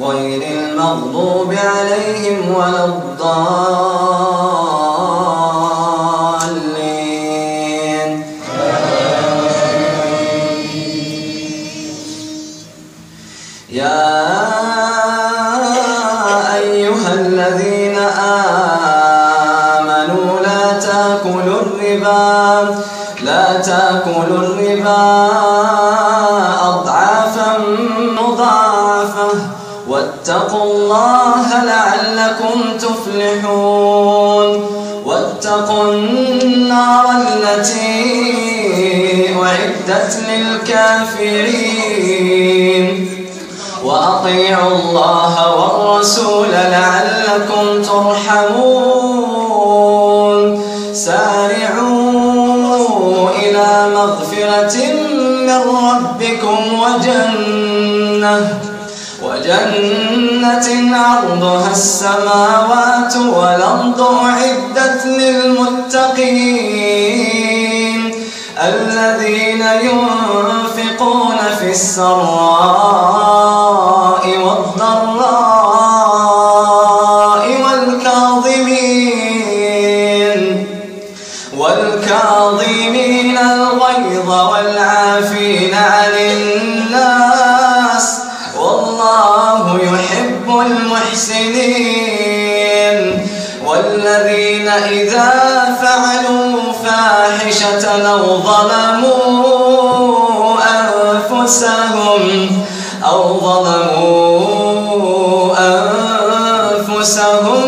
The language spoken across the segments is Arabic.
غير المغضوب عليهم ولا الضالين. يا أيها الذين آمنوا لا تأكلوا الربا لا تأكلوا الربا الله لعلكم تفلحون. واتقوا النار التي أعدت للكافرين. وأطيعوا الله والرسول لعلكم ترحمون. سارعوا إلى مغفرة من ربكم وجنة. وجنة عرضها السماوات والأرض أعدت للمتقين الذين ينفقون في السراء والضراء والذين إذا فعلوا فاحشة أو ظلموا أنفسهم أو ظلموا أنفسهم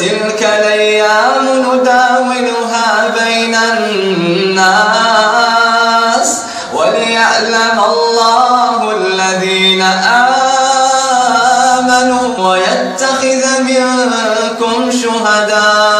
وتلك الأيام نداولها بين الناس وليعلم الله الذين آمنوا ويتخذ منكم شهداء.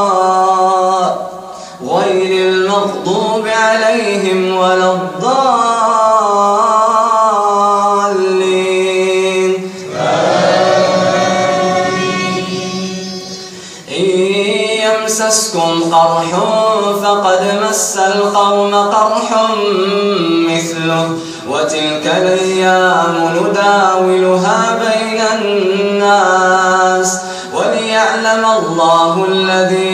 عليهم ولا الضالين. إن يمسسكم قرح فقد مس القوم قرح مثله وتلك الأيام نداولها بين الناس وليعلم الله الذين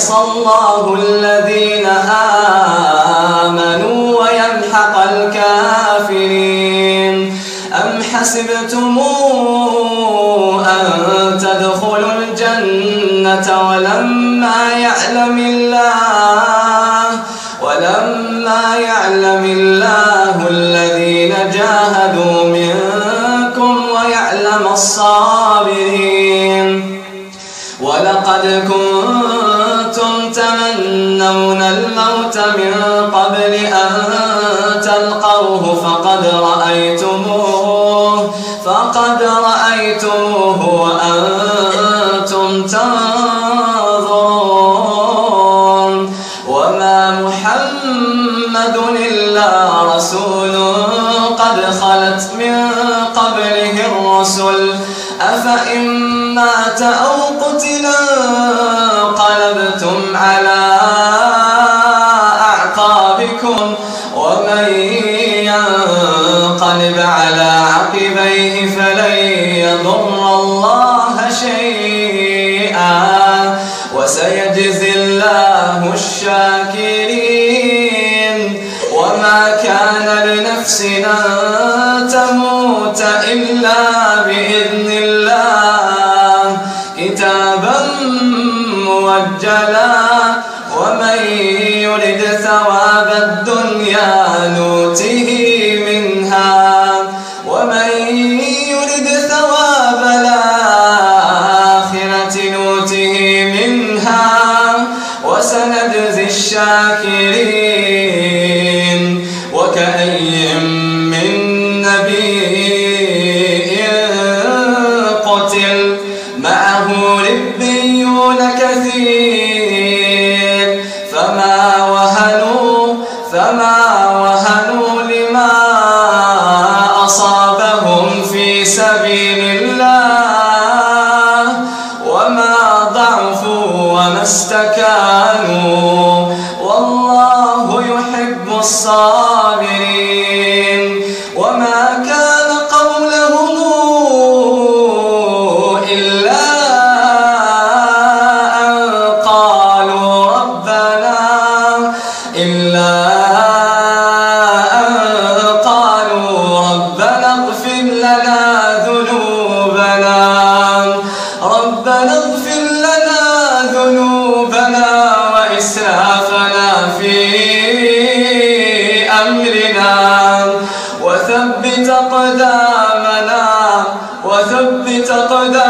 وليمحص الله الذين آمنوا ويمحق الكافرين. أم حسبتم أن تدخلوا الجنة ولما يعلم الله ولما يعلم الله الذين جاهدوا منكم ويعلم الصابرين من قبل أن تلقوه فقد رأيتموه فقد رأيتموه وأنتم تنظرون. وما محمد إلا رسول قد خلت من قبله الرسل. أفإن مات أو قتلا انقلبتم على على عقبيه فلن يضر الله شيئا. وسيجزي الله الشاكرين. وما كان لنفس أن تموت إلا بإذن الله. كتابا موجلا ومن يرد ثواب الدنيا ضعفوا وما استكانوا. والله يحب الصابرين. أقدامنا وثبت أقدامنا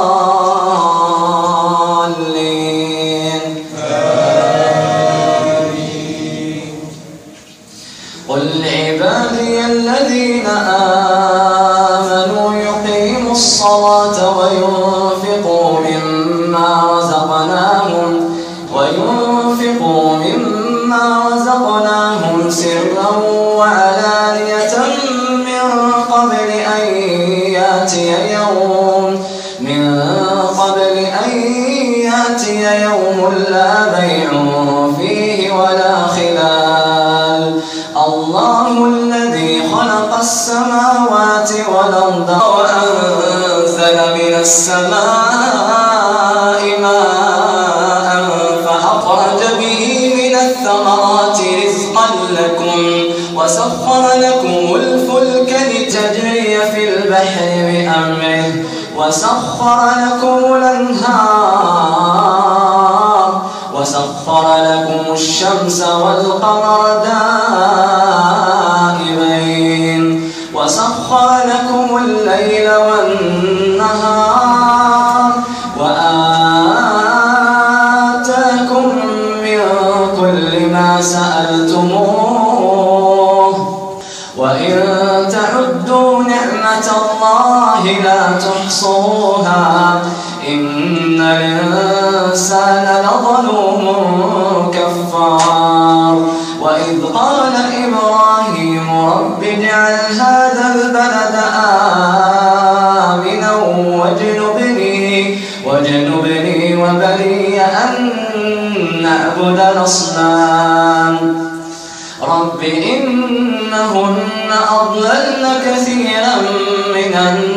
سرا وعلانية من قبل أن يأتي يوم من قبل أن يأتي يوم لا بيع فيه ولا خلال. الله الذي خلق السماوات والأرض وأنزل من السماء وسخر لكم الأنهار وسخر لكم الشمس والقمر دائمين لا تحصوها. إن الإنسان لظلوم كفار. وإذ قال إبراهيم رب اجعل هذا البلد آمنا واجنبني واجنبني وبني أن نعبد الأصنام. رب إنهن أضللن كثيرا من الناس.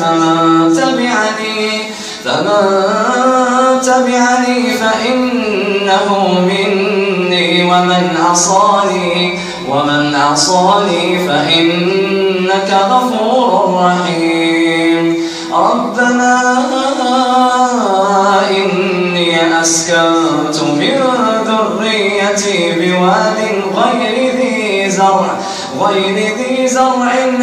فمن تبعني فمن تبعني فإنه مني. ومن عصاني ومن عصاني فإنك غفور رحيم. ربنا إني أسكنت من ذريتي بواد غير ذي زرع غير ذي زرع عند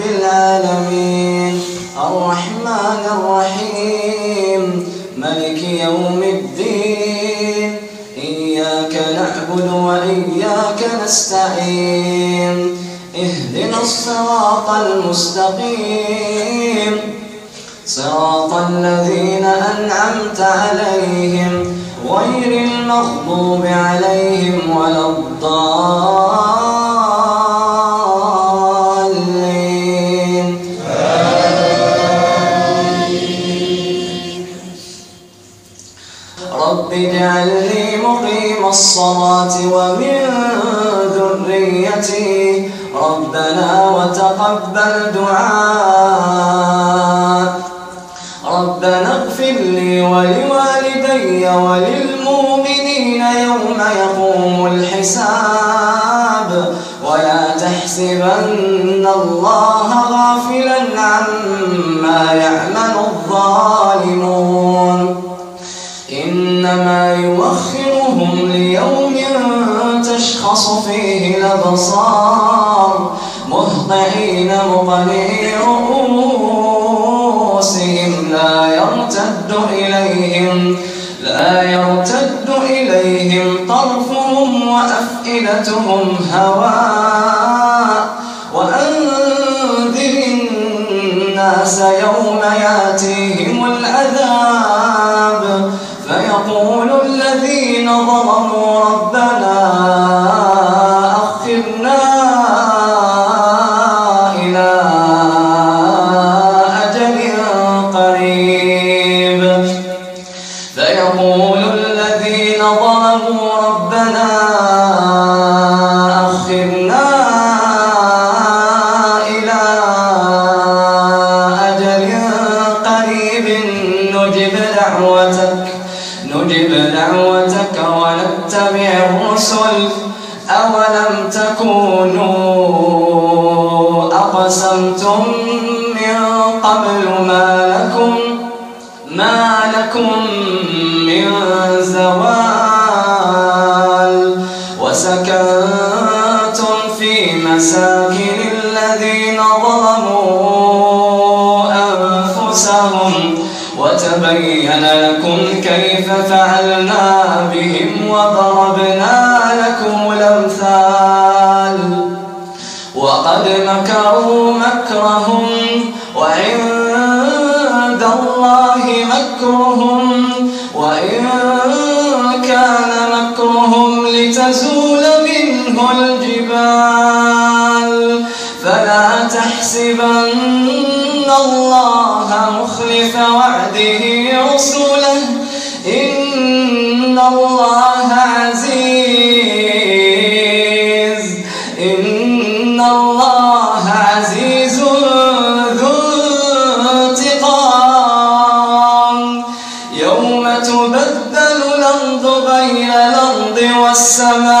العالمين. الرحمن الرحيم. ملك يوم الدين. إياك نعبد وإياك نستعين. اهدنا الصراط المستقيم. صراط الذين أنعمت عليهم. غير المغضوب عليهم ولا الضالين. الصلاة ومن ذريتي ربنا وتقبل دعاء ربنا اغفر لي ولوالدي وللمؤمنين يوم يقوم الحساب وأفئدتهم هواء وأنذر الناس يوم يأتيهم العذاب. فيقول الذين ظلموا ربنا قبل ما لكم ما لكم الجبال. فلا تحسبن الله مخلف وعده رسله. إن الله عزيز. إن الله عزيز ذو انتقام. يوم تبدل الأرض غير الأرض والسماوات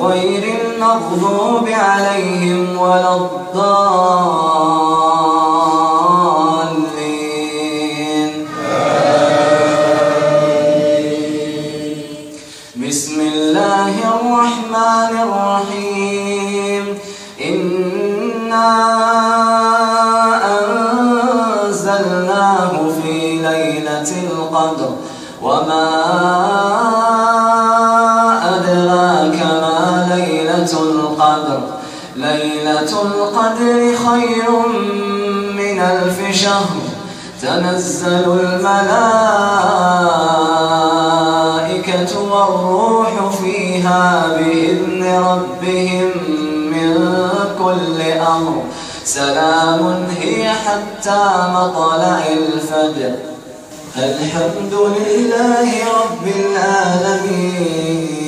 غير المغضوب عليهم ولا الضالين. بسم الله الرحمن الرحيم. إنا أنزلناه في ليلة القدر. وما القدر. ليلة القدر خير من ألف شهر. تنزل الملائكة والروح فيها بإذن ربهم من كل أمر. سلام هي حتى مطلع الفجر. الحمد لله رب العالمين.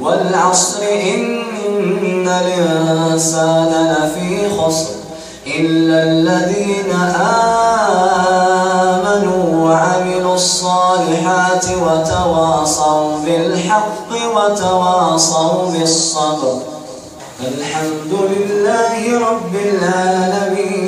والعصر إن الإنسان لفي خسر إلا الذين آمنوا وعملوا الصالحات وتواصوا بالحق وتواصوا بالصبر. الحمد لله رب العالمين.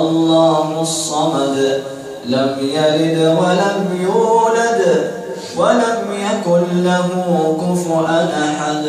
الله الصمد. لم يلد ولم يولد ولم يكن له كفؤا أحد.